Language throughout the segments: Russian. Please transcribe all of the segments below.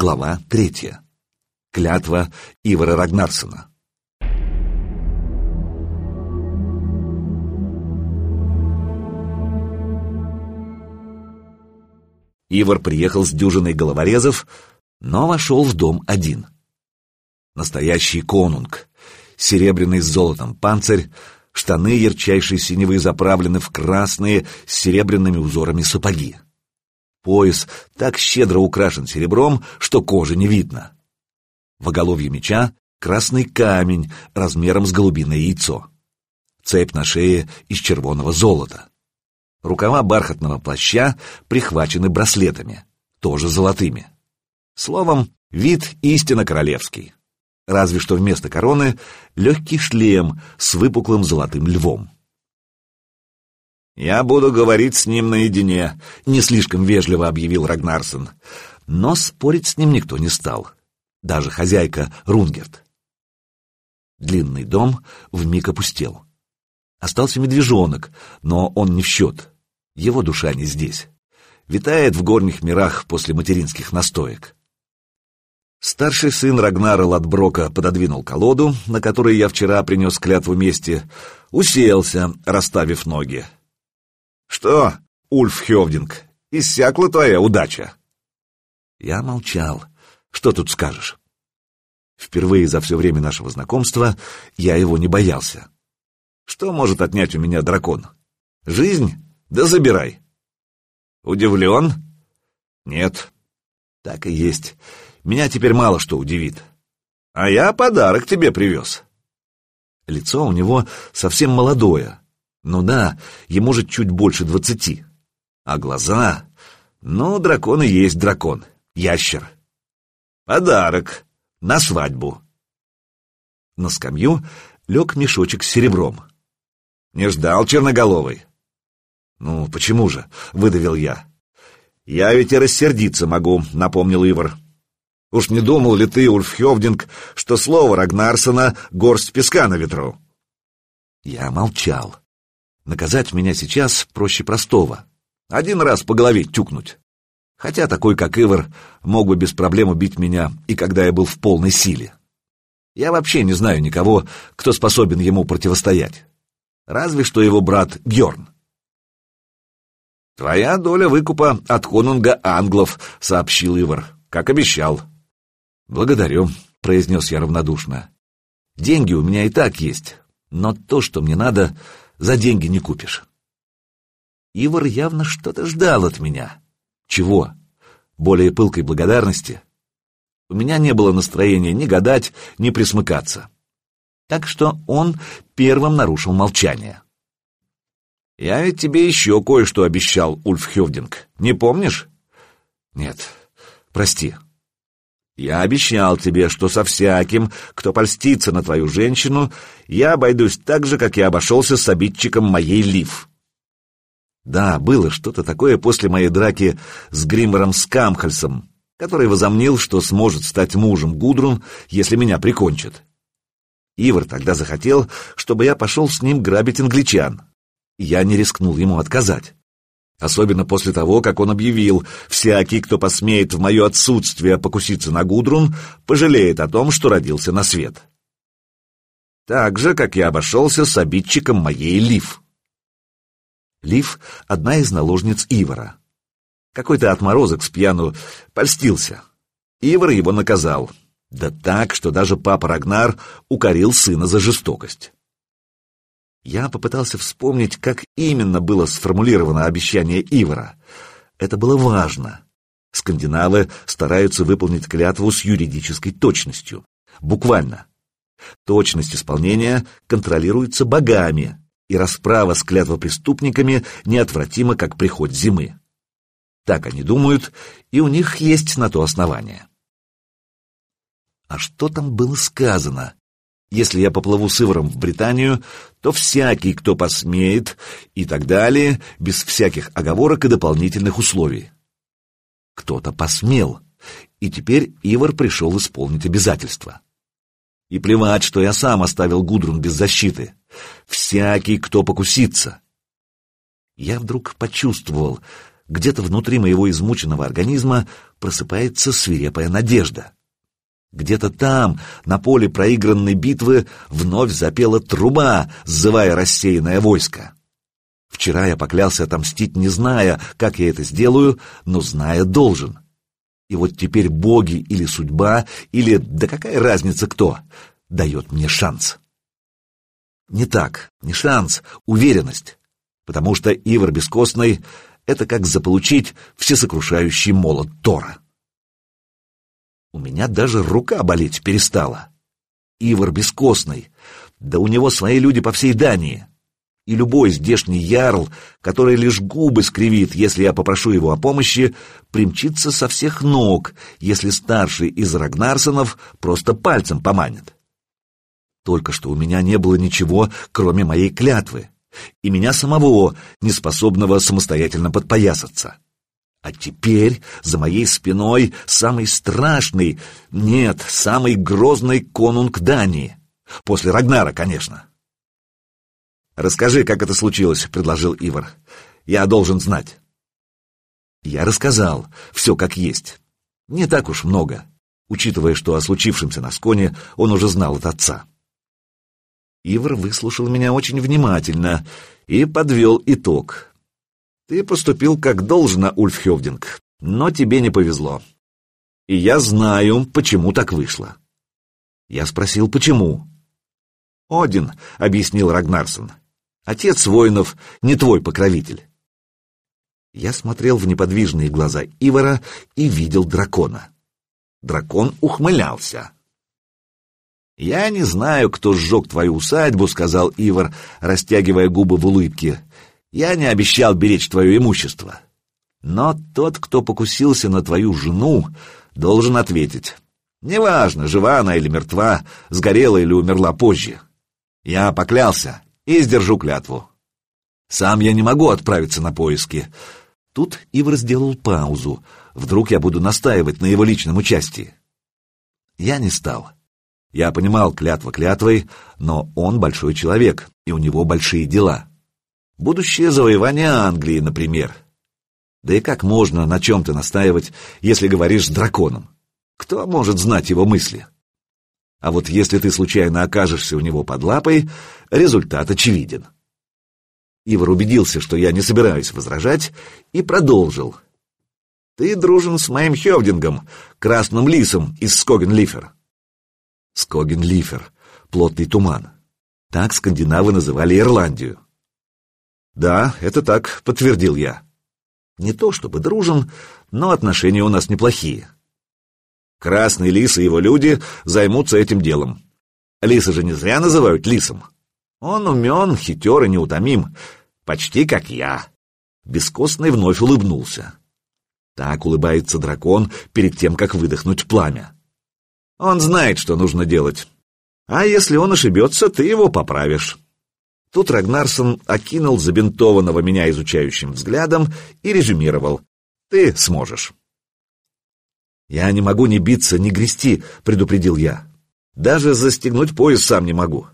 Глава третья. Клятва Ивара Рагнарсона. Ивар приехал с дюжиной головорезов, но вошел в дом один. Настоящий конунг. Серебряный с золотом панцирь, штаны ярчайшей синевы заправлены в красные с серебряными узорами сапоги. Пояс так щедро украшен серебром, что кожи не видно. В оголовье меча красный камень размером с голубиное яйцо. Цепь на шее из червоного золота. Рукава бархатного плаща прихвачены браслетами, тоже золотыми. Словом, вид истинно королевский. Разве что вместо короны легкий шлем с выпуклым золотым львом. «Я буду говорить с ним наедине», — не слишком вежливо объявил Рагнарсон. Но спорить с ним никто не стал. Даже хозяйка Рунгерт. Длинный дом вмиг опустел. Остался медвежонок, но он не в счет. Его душа не здесь. Витает в горних мирах после материнских настоек. Старший сын Рагнара Ладброка пододвинул колоду, на которой я вчера принес клятву мести, уселся, расставив ноги. «Что, Ульф Хевдинг, иссякла твоя удача?» Я молчал. Что тут скажешь? Впервые за все время нашего знакомства я его не боялся. Что может отнять у меня дракон? Жизнь? Да забирай. Удивлен? Нет. Так и есть. Меня теперь мало что удивит. А я подарок тебе привез. Лицо у него совсем молодое, ну да, ему же чуть больше двадцати. А глаза... Ну, дракон и есть дракон. Ящер. Подарок. На свадьбу. На скамью лег мешочек с серебром. Не ждал черноголовый. Ну, почему же? Выдавил я. Я ведь и рассердиться могу, напомнил Ивар. Уж не думал ли ты, Ульф Хевдинг, что слово Рагнарсона — горсть песка на ветру? Я молчал. Наказать меня сейчас проще простого. Один раз по голове тюкнуть. Хотя такой, как Ивар, мог бы без проблем убить меня и когда я был в полной силе. Я вообще не знаю никого, кто способен ему противостоять. Разве что его брат Гьорн. «Твоя доля выкупа от конунга англов», — сообщил Ивар, — «как обещал». «Благодарю», — произнес я равнодушно. «Деньги у меня и так есть, но то, что мне надо, за деньги не купишь. Ивар явно что-то ждал от меня. Чего? Более пылкой благодарности? У меня не было настроения ни гадать, ни присмыкаться. Так что он первым нарушил молчание. «Я ведь тебе еще кое-что обещал, Ульф Хевдинг. Не помнишь?» «Нет, прости», я обещал тебе, что со всяким, кто польстится на твою женщину, я обойдусь так же, как я обошелся с обидчиком моей Лив. Да, было что-то такое после моей драки с Гриммером Скамхальсом, который возомнил, что сможет стать мужем Гудрун, если меня прикончат. Ивар тогда захотел, чтобы я пошел с ним грабить англичан. Я не рискнул ему отказать. Особенно после того, как он объявил, всякий, кто посмеет в мое отсутствие покуситься на Гудрун, пожалеет о том, что родился на свет. Так же, как я обошелся с обидчиком моей Лив. Лив — одна из наложниц Ивара. Какой-то отморозок с пьяну польстился. Ивар его наказал. Да так, что даже папа Рагнар укорил сына за жестокость. Я попытался вспомнить, как именно было сформулировано обещание Ивара. Это было важно. Скандинавы стараются выполнить клятву с юридической точностью. Буквально. Точность исполнения контролируется богами, и расправа с клятвопреступниками неотвратима, как приход зимы. Так они думают, и у них есть на то основание. А что там было сказано? Если я поплыву с Иваром в Британию, то всякий, кто посмеет, и так далее, без всяких оговорок и дополнительных условий. Кто-то посмел, и теперь Ивар пришел исполнить обязательства. И плевать, что я сам оставил Гудрун без защиты. Всякий, кто покусится. Я вдруг почувствовал, где-то внутри моего измученного организма просыпается свирепая надежда. Где-то там, на поле проигранной битвы, вновь запела труба, сзывая рассеянное войско. Вчера я поклялся отомстить, не зная, как я это сделаю, но зная должен. И вот теперь боги или судьба, или, да какая разница кто, дает мне шанс. Не так, не шанс, уверенность. Потому что Ивар Бескостный — это как заполучить всесокрушающий молот Тора. У меня даже рука болеть перестала. Ивар Бескостный, да у него свои люди по всей Дании и любой здешний ярл, который лишь губы скривит, если я попрошу его о помощи, примчится со всех ног, если старший из Рагнарсонов просто пальцем поманит. Только что у меня не было ничего, кроме моей клятвы, и меня самого, неспособного самостоятельно подпоясаться. А теперь за моей спиной самый страшный, нет, самый грозный конунг Дании. После Рагнара, конечно. «Расскажи, как это случилось», — предложил Ивар. «Я должен знать». Я рассказал, все как есть. Не так уж много, учитывая, что о случившемся на Сконе он уже знал от отца. Ивар выслушал меня очень внимательно и подвел итог. «Ты поступил как должно, Ульф Хевдинг, но тебе не повезло. И я знаю, почему так вышло». Я спросил, почему. «Один», — объяснил Рагнарсон. Отец воинов не твой покровитель. Я смотрел в неподвижные глаза Ивара и видел дракона. Дракон ухмылялся. «Я не знаю, кто сжег твою усадьбу», — сказал Ивар, растягивая губы в улыбке. «Я не обещал беречь твое имущество. Но тот, кто покусился на твою жену, должен ответить. Неважно, жива она или мертва, сгорела или умерла позже. Я поклялся, и сдержу клятву. Сам я не могу отправиться на поиски. Тут Ивар сделал паузу. Вдруг я буду настаивать на его личном участии. Я не стал. Я понимал клятва клятвой, но он большой человек, и у него большие дела. Будущее завоевание Англии, например. Да и как можно на чем-то настаивать, если говоришь с драконом? Кто может знать его мысли? А вот если ты случайно окажешься у него под лапой, результат очевиден. Ивар убедился, что я не собираюсь возражать, и продолжил. «Ты дружен с моим Хевдингом, красным лисом из Скоген-Лифер». Скоген-Лифер, плотный туман. Так скандинавы называли Ирландию. «Да, это так», — подтвердил я. «Не то чтобы дружен, но отношения у нас неплохие». Красный лис и его люди займутся этим делом. Лиса же не зря называют лисом. Он умен, хитер и неутомим, почти как я. Бескостный вновь улыбнулся. Так улыбается дракон перед тем, как выдохнуть пламя. Он знает, что нужно делать. А если он ошибется, ты его поправишь. Тут Рагнарсон окинул забинтованного меня изучающим взглядом и резюмировал. Ты сможешь. «Я не могу ни биться, ни грести», — предупредил я. «Даже застегнуть пояс сам не могу.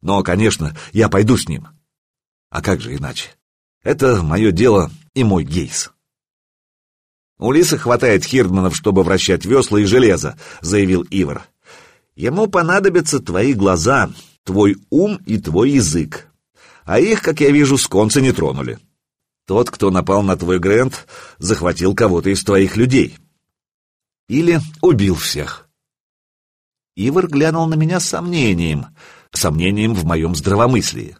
Но, конечно, я пойду с ним. А как же иначе? Это мое дело и мой гейс». «У Лисы хватает хирдманов, чтобы вращать весла и железо», — заявил Ивар. «Ему понадобятся твои глаза, твой ум и твой язык. А их, как я вижу, сконцы не тронули. Тот, кто напал на твой Грэнд, захватил кого-то из твоих людей». Или убил всех. Ивар глянул на меня с сомнением, сомнением в моем здравомыслии.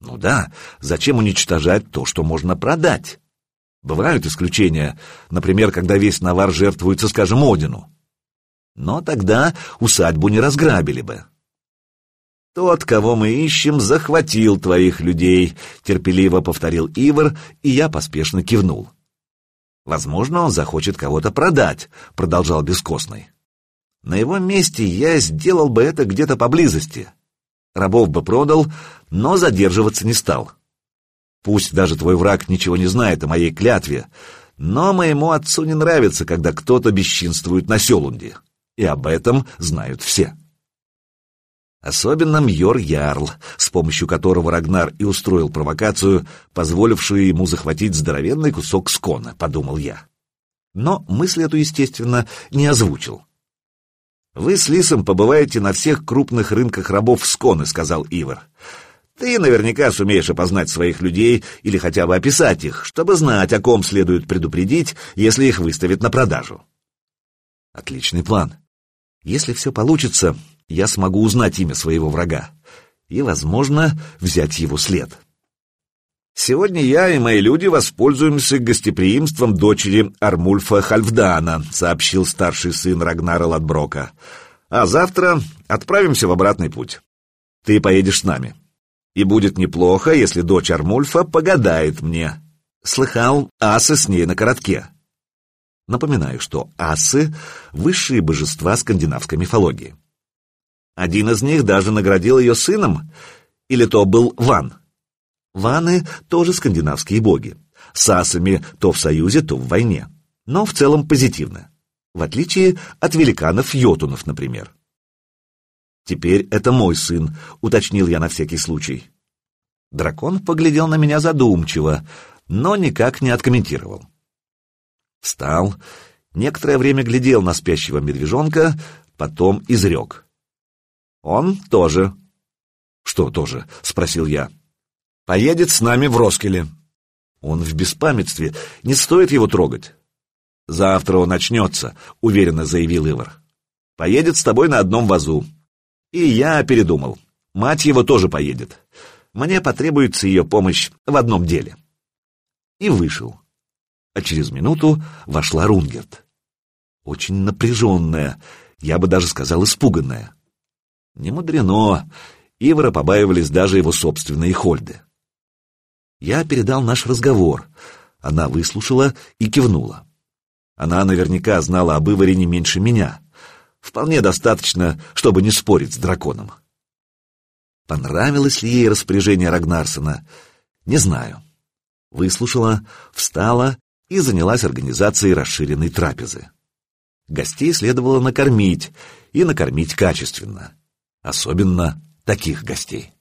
Ну да, зачем уничтожать то, что можно продать? Бывают исключения, например, когда весь навар жертвуется, скажем, Одину. Но тогда усадьбу не разграбили бы. «Тот, кого мы ищем, захватил твоих людей», — терпеливо повторил Ивар, и я поспешно кивнул. Возможно, он захочет кого-то продать, продолжал Бескостный. На его месте я сделал бы это где-то поблизости. Рабов бы продал, но задерживаться не стал. Пусть даже твой враг ничего не знает о моей клятве, но моему отцу не нравится, когда кто-то бесчинствует на Селунде. И об этом знают все. Особенно Мьор Ярл, с помощью которого Рагнар и устроил провокацию, позволившую ему захватить здоровенный кусок скона, подумал я. но мысль эту, естественно, не озвучил. «Вы с Лисом побываете на всех крупных рынках рабов Сконы», — сказал Ивар. «Ты наверняка сумеешь опознать своих людей или хотя бы описать их, чтобы знать, о ком следует предупредить, если их выставят на продажу». «Отличный план. Если все получится, я смогу узнать имя своего врага и, возможно, взять его след». Сегодня я и мои люди воспользуемся гостеприимством дочери Армульфа Хальфдана, сообщил старший сын Рагнара Ладброка. А завтра отправимся в обратный путь. Ты поедешь с нами. И будет неплохо, если дочь Армульфа погадает мне. Слыхал, асы с ней на коротке. Напоминаю, что асы — высшие божества скандинавской мифологии. Один из них даже наградил ее сыном, или то был Ван — Ваны тоже скандинавские боги. С асами то в союзе, то в войне. Но в целом позитивно. В отличие от великанов-йотунов, например. «Теперь это мой сын», — уточнил я на всякий случай. Дракон поглядел на меня задумчиво, но никак не откомментировал. Встал, некоторое время глядел на спящего медвежонка, потом изрек. «Он тоже». «Что тоже?» — спросил я. Поедет с нами в Роскеле. Он в беспамятстве, не стоит его трогать. Завтра он начнется, уверенно заявил Ивар. Поедет с тобой на одном вазу. И я передумал. Мать его тоже поедет. Мне потребуется ее помощь в одном деле. И вышел. А через минуту вошла Рунгерт. Очень напряженная, я бы даже сказал испуганная. Не мудрено, Ивара побаивались даже его собственные Хольды. Я передал наш разговор. Она выслушала и кивнула. Она наверняка знала об Иваре не меньше меня. Вполне достаточно, чтобы не спорить с драконом. Понравилось ли ей распоряжение Рагнарсона? Не знаю. Выслушала, встала и занялась организацией расширенной трапезы. Гостей следовало накормить, и накормить качественно. Особенно таких гостей.